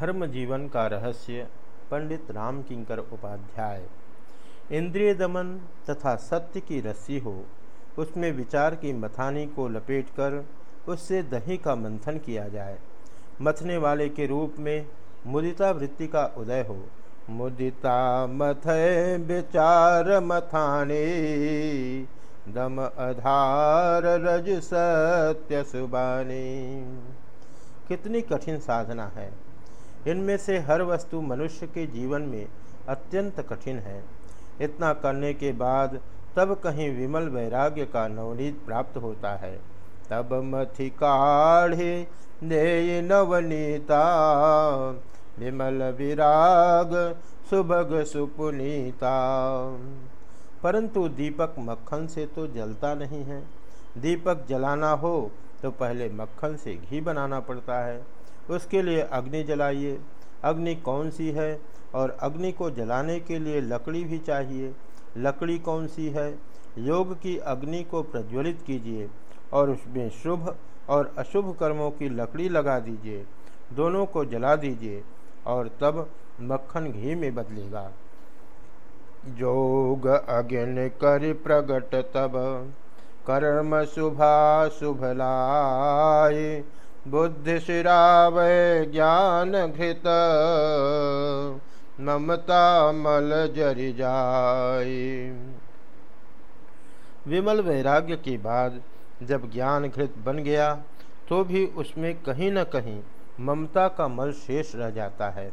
धर्म जीवन का रहस्य पंडित राम किंकर उपाध्याय। इंद्रिय दमन तथा सत्य की रस्सी हो, उसमें विचार की मथानी को लपेटकर उससे दही का मंथन किया जाए। मथने वाले के रूप में मुदिता वृत्ति का उदय हो। मुदिता मथ विचार मथाने, दम आधार रज सत्य सुबानी। कितनी कठिन साधना है। इनमें से हर वस्तु मनुष्य के जीवन में अत्यंत कठिन है। इतना करने के बाद तब कहीं विमल वैराग्य का नवनीत प्राप्त होता है। तब मथि काढ़े दे नवनीता। विमल विराग सुभग सुपुनीता। परंतु दीपक मक्खन से तो जलता नहीं है। दीपक जलाना हो तो पहले मक्खन से घी बनाना पड़ता है। उसके लिए अग्नि जलाइए। अग्नि कौन सी है? और अग्नि को जलाने के लिए लकड़ी भी चाहिए। लकड़ी कौन सी है? योग की अग्नि को प्रज्वलित कीजिए और उसमें शुभ और अशुभ कर्मों की लकड़ी लगा दीजिए। दोनों को जला दीजिए और तब मक्खन घी में बदलेगा। जोग अग्नि कर प्रगट तब। कर्म शुभा शुभ लाय बुद्धि शिरावय ज्ञान घृत ममता मल जरि जाय विमल वैराग्य के बाद जब ज्ञान घृत बन गया तो भी उसमें कहीं न कहीं ममता का मल शेष रह जाता है।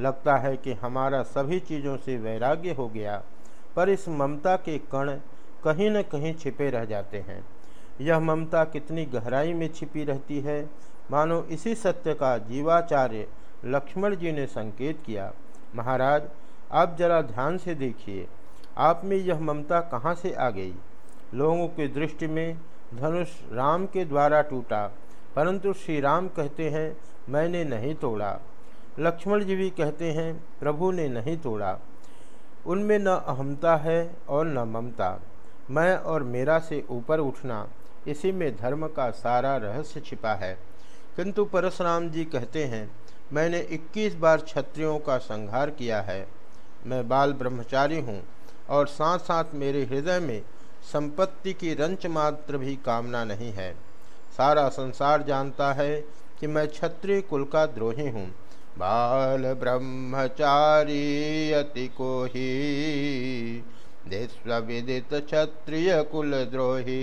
लगता है कि हमारा सभी चीज़ों से वैराग्य हो गया, पर इस ममता के कण कहीं न कहीं छिपे रह जाते हैं। यह ममता कितनी गहराई में छिपी रहती है मानो इसी सत्य का जीवाचार्य लक्ष्मण जी ने संकेत किया, महाराज, आप जरा ध्यान से देखिए, आप में यह ममता कहाँ से आ गई? लोगों की दृष्टि में धनुष राम के द्वारा टूटा, परंतु श्री राम कहते हैं, मैंने नहीं तोड़ा। लक्ष्मण जी भी कहते हैं, प्रभु ने नहीं तोड़ा। उनमें न अहमता है और न ममता। मैं और मेरा से ऊपर उठना, इसी में धर्म का सारा रहस्य छिपा है। किंतु परशुराम जी कहते हैं, मैंने 21 बार क्षत्रियों का संहार किया है। मैं बाल ब्रह्मचारी हूँ और साथ साथ मेरे हृदय में संपत्ति की रंच मात्र भी कामना नहीं है। सारा संसार जानता है कि मैं क्षत्रिय कुल का द्रोही हूँ। बाल ब्रह्मचारी अति को ही विदित क्षत्रिय कुल द्रोही।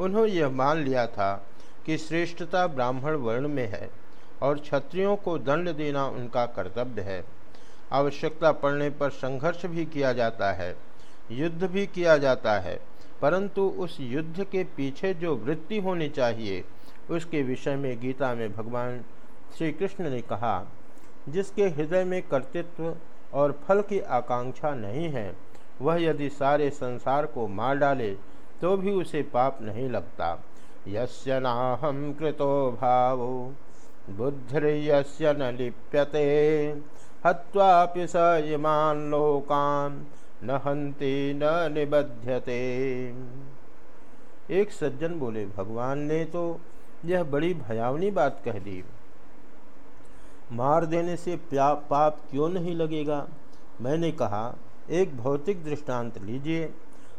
उन्होंने यह मान लिया था कि श्रेष्ठता ब्राह्मण वर्ण में है और क्षत्रियों को दंड देना उनका कर्तव्य है। आवश्यकता पड़ने पर संघर्ष भी किया जाता है, युद्ध भी किया जाता है, परंतु उस युद्ध के पीछे जो वृत्ति होनी चाहिए, उसके विषय में गीता में भगवान श्री कृष्ण ने कहा, जिसके हृदय में कर्तृत्व और फल की आकांक्षा नहीं है, वह यदि सारे संसार को मार डाले तो भी उसे पाप नहीं लगता। यस्य नाहम कृतो भावो, बुद्धिर्यस्य न लिप्यते। हत्वापि स इमान लोकान न हंति न निबध्यते। एक सज्जन बोले, भगवान ने तो यह बड़ी भयावनी बात कह दी। मार देने से पाप क्यों नहीं लगेगा? मैंने कहा, एक भौतिक दृष्टांत लीजिए।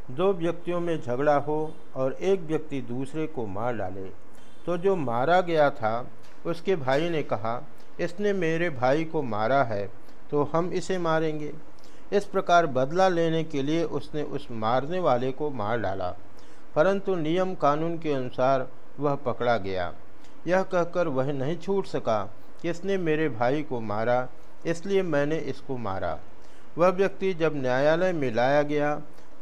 दो व्यक्तियों में झगड़ा हो और एक व्यक्ति दूसरे को मार डाले तो जो मारा गया था, उसके भाई ने कहा, इसने मेरे भाई को मारा है तो हम इसे मारेंगे। इस प्रकार बदला लेने के लिए उसने उस मारने वाले को मार डाला, परंतु नियम कानून के अनुसार वह पकड़ा गया। यह कहकर वह नहीं छूट सका कि इसने मेरे भाई को मारा, इसलिए मैंने इसको मारा। वह व्यक्ति जब न्यायालय में लाया गया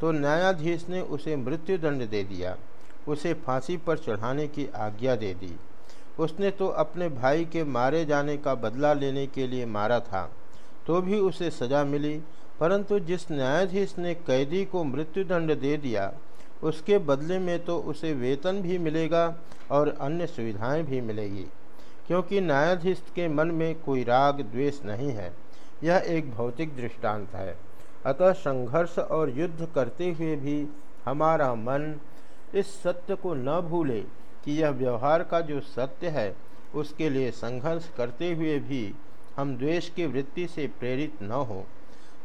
तो न्यायाधीश ने उसे मृत्युदंड दे दिया, उसे फांसी पर चढ़ाने की आज्ञा दे दी। उसने तो अपने भाई के मारे जाने का बदला लेने के लिए मारा था तो भी उसे सज़ा मिली, परंतु जिस न्यायाधीश ने कैदी को मृत्युदंड दे दिया, उसके बदले में तो उसे वेतन भी मिलेगा और अन्य सुविधाएँ भी मिलेगी, क्योंकि न्यायाधीश के मन में कोई राग, द्वेष नहीं है। यह एक भौतिक दृष्टांत है। अतः संघर्ष और युद्ध करते हुए भी हमारा मन इस सत्य को न भूले कि यह व्यवहार का जो सत्य है, उसके लिए संघर्ष करते हुए भी हम द्वेष की वृत्ति से प्रेरित न हो।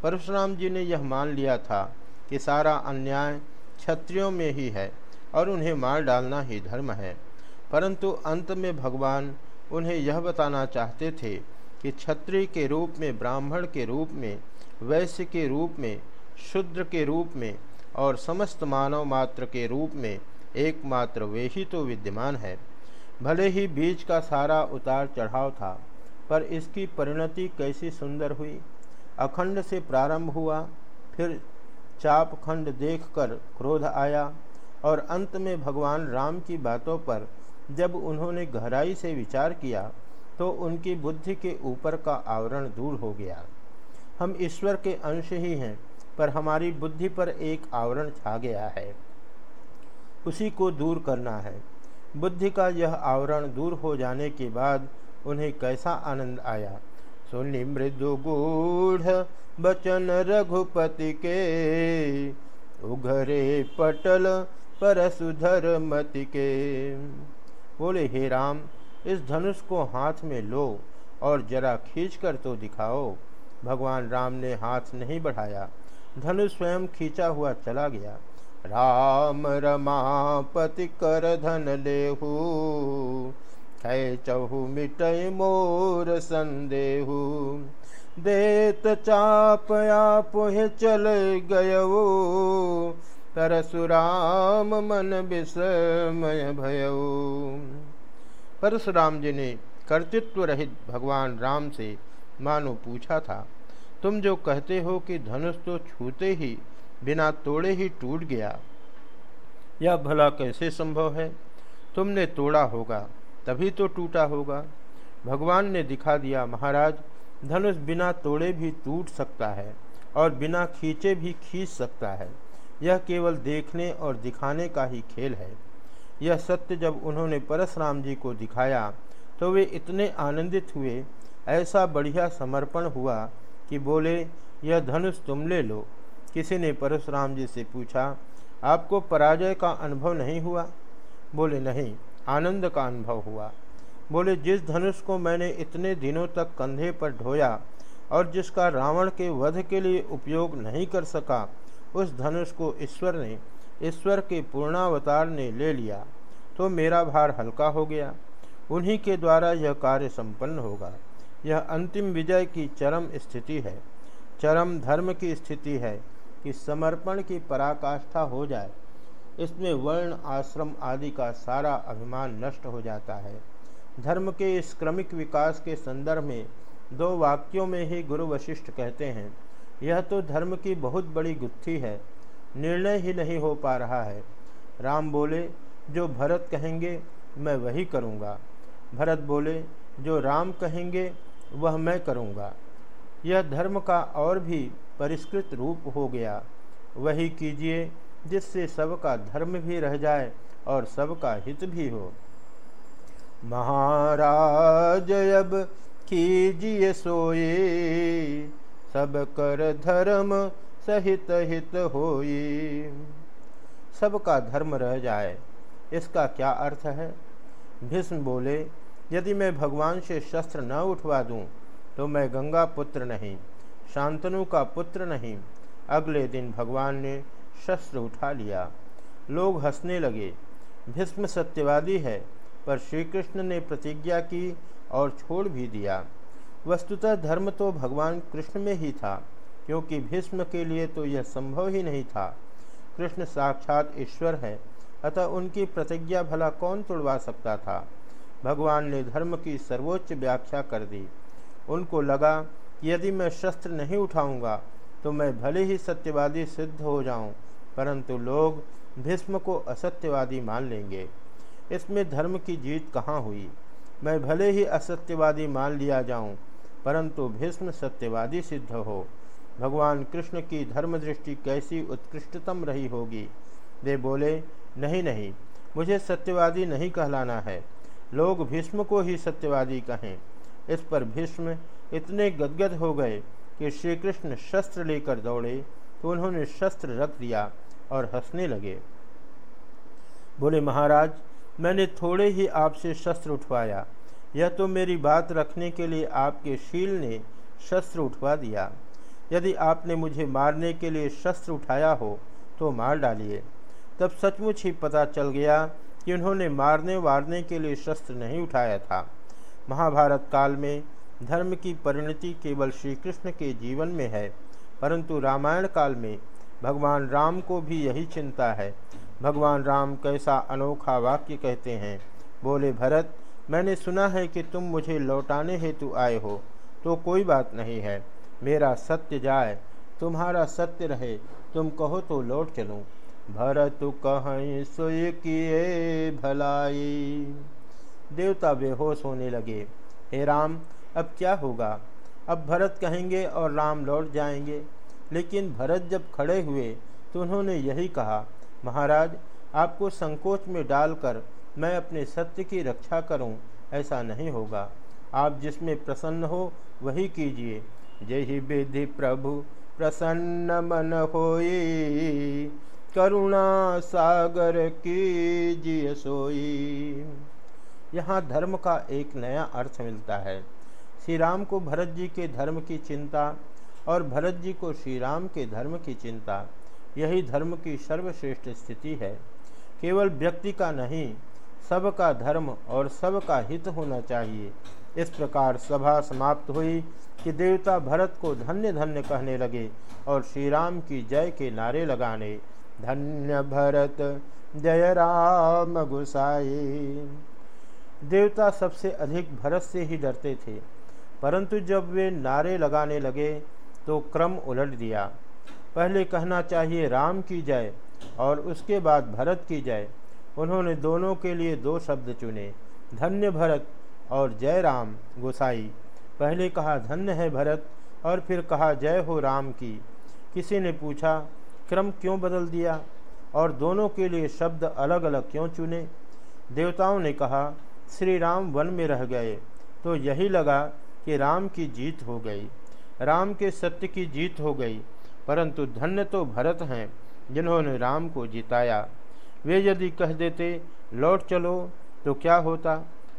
परशुराम जी ने यह मान लिया था कि सारा अन्याय क्षत्रियों में ही है और उन्हें मार डालना ही धर्म है। परंतु अंत में भगवान उन्हें यह बताना चाहते थे कि क्षत्रिय के रूप में, ब्राह्मण के रूप में वैश्य के रूप में, शूद्र के रूप में और समस्त मानव मात्र के रूप में एकमात्र वे ही तो विद्यमान है। भले ही बीज का सारा उतार चढ़ाव था, पर इसकी परिणति कैसी सुंदर हुई। अखंड से प्रारंभ हुआ, फिर चाप खंड देखकर क्रोध आया और अंत में भगवान राम की बातों पर जब उन्होंने गहराई से विचार किया तो उनकी बुद्धि के ऊपर का आवरण दूर हो गया। हम ईश्वर के अंश ही हैं, पर हमारी बुद्धि पर एक आवरण छा गया है। उसी को दूर करना है। बुद्धि का यह आवरण दूर हो जाने के बाद उन्हें कैसा आनंद आया? सुनि मृदु गूढ़ बचन रघुपति के, उघरे पटल परसुधर मति के। बोले, हे राम, इस धनुष को हाथ में लो और जरा खींच कर तो दिखाओ। भगवान राम ने हाथ नहीं बढ़ाया धनुष स्वयं खींचा हुआ चला गया। राम रमापति कर धन लेहू, कै चहु मिटय मोर संदेहू। देत चापया पोहे चल गयो परशुराम मन विस्मय भयो परशुराम जी ने कर्तृत्व रहित भगवान राम से मानो पूछा था, तुम जो कहते हो कि धनुष तो छूते ही, बिना तोड़े ही टूट गया, यह भला कैसे संभव है? तुमने तोड़ा होगा, तभी तो टूटा होगा। भगवान ने दिखा दिया, महाराज, धनुष बिना तोड़े भी टूट सकता है और बिना खींचे भी खींच सकता है। यह केवल देखने और दिखाने का ही खेल है। यह सत्य जब उन्होंने परशुराम जी को दिखाया तो वे इतने आनंदित हुए ऐसा बढ़िया समर्पण हुआ कि बोले, यह धनुष तुम ले लो। किसी ने परशुराम जी से पूछा, आपको पराजय का अनुभव नहीं हुआ? बोले, नहीं, आनंद का अनुभव हुआ। बोले, जिस धनुष को मैंने इतने दिनों तक कंधे पर ढोया और जिसका रावण के वध के लिए उपयोग नहीं कर सका, उस धनुष को ईश्वर ने, ईश्वर के पूर्णावतार ने ले लिया तो मेरा भार हल्का हो गया। उन्हीं के द्वारा यह कार्य संपन्न होगा। यह अंतिम विजय की चरम स्थिति है। चरम धर्म की स्थिति है कि समर्पण की पराकाष्ठा हो जाए। इसमें वर्ण, आश्रम आदि का सारा अभिमान नष्ट हो जाता है। धर्म के इस क्रमिक विकास के संदर्भ में दो वाक्यों में ही गुरु वशिष्ठ कहते हैं, यह तो धर्म की बहुत बड़ी गुत्थी है। निर्णय ही नहीं हो पा रहा है। राम बोले, जो भरत कहेंगे, मैं वही करूँगा। भरत बोले, जो राम कहेंगे वह मैं करूँगा। यह धर्म का और भी परिष्कृत रूप हो गया। वही कीजिए जिससे सबका धर्म भी रह जाए और सबका हित भी हो। महाराज, अब कीजिए सोए। सब कर धर्म सहित हित होई सबका धर्म रह जाए। इसका क्या अर्थ है? भीष्म बोले यदि मैं भगवान से शस्त्र न उठवा दूँ तो मैं गंगा पुत्र नहीं, शांतनु का पुत्र नहीं। अगले दिन भगवान ने शस्त्र उठा लिया। लोग हंसने लगे। भीष्म सत्यवादी है, पर श्री कृष्ण ने प्रतिज्ञा की और छोड़ भी दिया। वस्तुतः धर्म तो भगवान कृष्ण में ही था, क्योंकि भीष्म के लिए तो यह संभव ही नहीं था। कृष्ण साक्षात ईश्वर है, अतः उनकी प्रतिज्ञा भला कौन तोड़वा सकता था? भगवान ने धर्म की सर्वोच्च व्याख्या कर दी। उनको लगा कि यदि मैं शस्त्र नहीं उठाऊँगा तो मैं भले ही सत्यवादी सिद्ध हो जाऊँ, परंतु लोग भीष्म को असत्यवादी मान लेंगे। इसमें धर्म की जीत कहाँ हुई? मैं भले ही असत्यवादी मान लिया जाऊँ, परंतु भीष्म सत्यवादी सिद्ध हो। भगवान कृष्ण की धर्म दृष्टि कैसी उत्कृष्टतम रही होगी? वे बोले, नहीं नहीं, मुझे सत्यवादी नहीं कहलाना है। लोग भीष्म को ही सत्यवादी कहें। इस पर भीष्म इतने गदगद हो गए कि श्री कृष्ण शस्त्र लेकर दौड़े तो उन्होंने शस्त्र रख दिया और हंसने लगे। बोले, महाराज, मैंने थोड़े ही आपसे शस्त्र उठवाया। यह तो मेरी बात रखने के लिए आपके शील ने शस्त्र उठवा दिया। यदि आपने मुझे मारने के लिए शस्त्र उठाया हो तो मार डालिए। तब सचमुच ही पता चल गया कि उन्होंने मारने वारने के लिए शस्त्र नहीं उठाया था। महाभारत काल में धर्म की परिणति केवल श्री कृष्ण के जीवन में है, परंतु रामायण काल में भगवान राम को भी यही चिंता है। भगवान राम कैसा अनोखा वाक्य कहते हैं, बोले, भरत, मैंने सुना है कि तुम मुझे लौटाने हेतु आए हो तो कोई बात नहीं है। मेरा सत्य जाए, तुम्हारा सत्य रहे, तुम कहो तो लौट चलूँ। भरत कहीं सोए किए भलाई। देवता बेहोश होने लगे। हे राम, अब क्या होगा? अब भरत कहेंगे और राम लौट जाएँगे। लेकिन भरत जब खड़े हुए तो उन्होंने यही कहा, महाराज, आपको संकोच में डालकर मैं अपने सत्य की रक्षा करूँ, ऐसा नहीं होगा। आप जिसमें प्रसन्न हो, वही कीजिए। जय ही विधि प्रभु, प्रसन्न मन होई। करुणा सागर की जिय सोई। यहाँ धर्म का एक नया अर्थ मिलता है। श्री राम को भरत जी के धर्म की चिंता और भरत जी को श्री राम के धर्म की चिंता, यही धर्म की सर्वश्रेष्ठ स्थिति है। केवल व्यक्ति का नहीं, सबका धर्म और सब का हित होना चाहिए। इस प्रकार सभा समाप्त हुई कि देवता भरत को धन्य धन्य कहने लगे और श्री राम की जय के नारे लगाने धन्य भरत जय राम गुसाई। देवता सबसे अधिक भरत से ही डरते थे, परंतु जब वे नारे लगाने लगे तो क्रम उलट दिया। पहले कहना चाहिए राम की जय, और उसके बाद भरत की जय। उन्होंने दोनों के लिए दो शब्द चुने धन्य भरत और जय राम गोसाई। पहले कहा धन्य है भरत, और फिर कहा जय हो राम की। किसी ने पूछा क्रम क्यों बदल दिया और दोनों के लिए शब्द अलग अलग क्यों चुने? देवताओं ने कहा, श्री राम वन में रह गए। तो यही लगा कि राम की जीत हो गई। राम के सत्य की जीत हो गई, परंतु धन्य तो भरत हैं जिन्होंने राम को जिताया। वे यदि कह देते, लौट चलो तो क्या होता?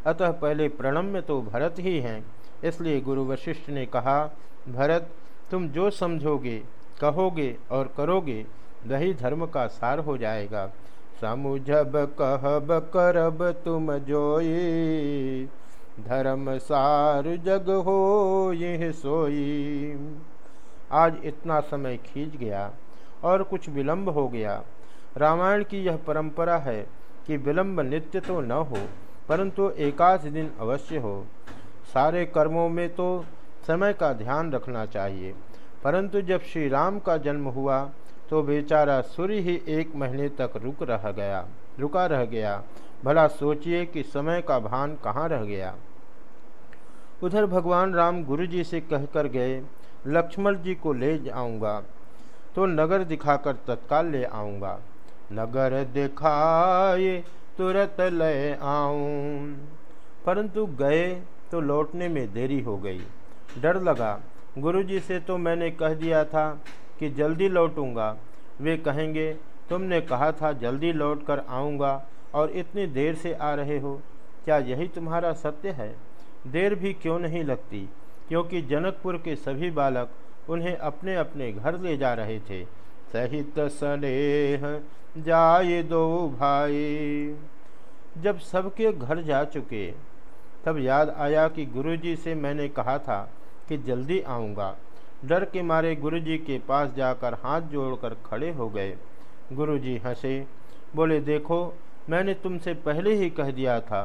अतः पहले प्रणम्य तो भरत ही हैं। इसलिए गुरु वशिष्ठ ने कहा, भरत, तुम जो समझोगे कहोगे और करोगे, वही धर्म का सार हो जाएगा। समुझब कहब करब तुम जोई, धर्म सार जग हो यह सोई। आज इतना समय खींच गया और कुछ विलंब हो गया। रामायण की यह परंपरा है कि विलंब नित्य तो न हो, परंतु एकाध दिन अवश्य हो। सारे कर्मों में तो समय का ध्यान रखना चाहिए। परंतु जब श्री राम का जन्म हुआ तो बेचारा सूर्य ही एक महीने तक रुक रह गया, रुका रह गया। भला सोचिए कि समय का भान कहाँ रह गया। उधर भगवान राम गुरु जी से कहकर गए, लक्ष्मण जी को ले जाऊँगा। तो नगर दिखाकर तत्काल ले आऊँगा। नगर दिखाए, तुरंत ले आऊँ। परंतु गए तो लौटने में देरी हो गई। डर लगा गुरुजी से तो मैंने कह दिया था कि जल्दी लौटूँगा। वे कहेंगे, तुमने कहा था जल्दी लौट कर आऊँगा और इतनी देर से आ रहे हो। क्या यही तुम्हारा सत्य है? देर भी क्यों नहीं लगती? क्योंकि जनकपुर के सभी बालक उन्हें अपने अपने घर ले जा रहे थे। सहित स्नेह जाए दो भाई। जब सबके घर जा चुके, तब याद आया कि गुरुजी से मैंने कहा था कि जल्दी आऊँगा। डर के मारे गुरुजी के पास जाकर हाथ जोड़कर खड़े हो गए। गुरुजी हंसे, बोले, देखो, मैंने तुमसे पहले ही कह दिया था।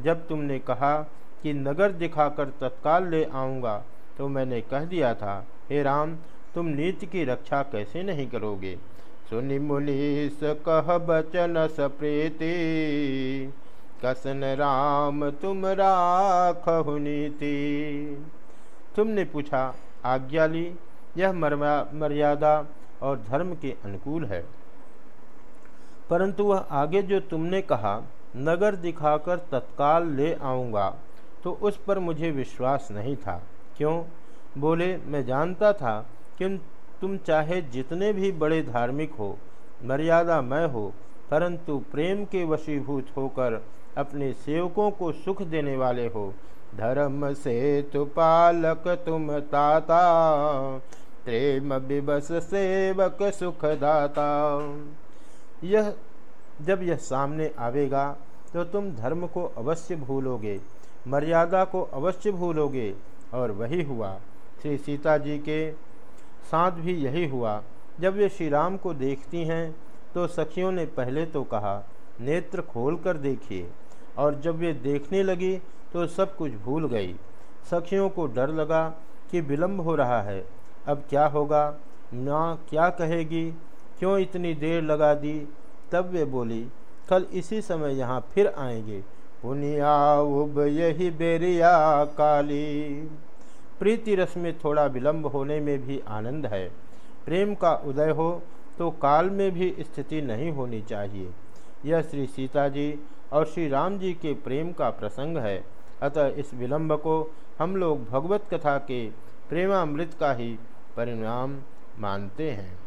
जब तुमने कहा कि नगर दिखाकर तत्काल ले आऊँगा तो मैंने कह दिया था, हे राम, तुम नीति की रक्षा कैसे नहीं करोगे? सुनि मुनीस कह बचन सप्रीति, कसन राम तुम राख नीति तुमने पूछा, आज्ञा ली, यह मर्यादा और धर्म के अनुकूल है। परंतु वह आगे जो तुमने कहा, नगर दिखाकर तत्काल ले आऊँगा तो उस पर मुझे विश्वास नहीं था। क्यों? बोले, मैं जानता था कि तुम चाहे जितने भी बड़े धार्मिक हो, मर्यादा मैं हो, परंतु प्रेम के वशीभूत होकर अपने सेवकों को सुख देने वाले हो धर्म से तु पालक तुम ताता, प्रेम विवश सेवक सुखदाता। यह, जब यह सामने आवेगा तो तुम धर्म को अवश्य भूलोगे, मर्यादा को अवश्य भूलोगे, और वही हुआ। श्री सीता जी के साथ भी यही हुआ। जब वे श्री राम को देखती हैं तो सखियों ने पहले तो कहा, नेत्र खोल कर देखिए, और जब वे देखने लगी तो सब कुछ भूल गई। सखियों को डर लगा कि विलम्ब हो रहा है। अब क्या होगा? ना क्या कहेगी? क्यों इतनी देर लगा दी? तब वे बोली, कल इसी समय यहाँ फिर आएँगे। पुनिया उब यही बेरिया काली। प्रीति रस में थोड़ा विलंब होने में भी आनंद है। प्रेम का उदय हो तो काल में भी स्थिति नहीं होनी चाहिए। यह श्री सीता जी और श्री राम जी के प्रेम का प्रसंग है। अतः इस विलंब को हम लोग भगवत कथा के प्रेमामृत का ही परिणाम मानते हैं।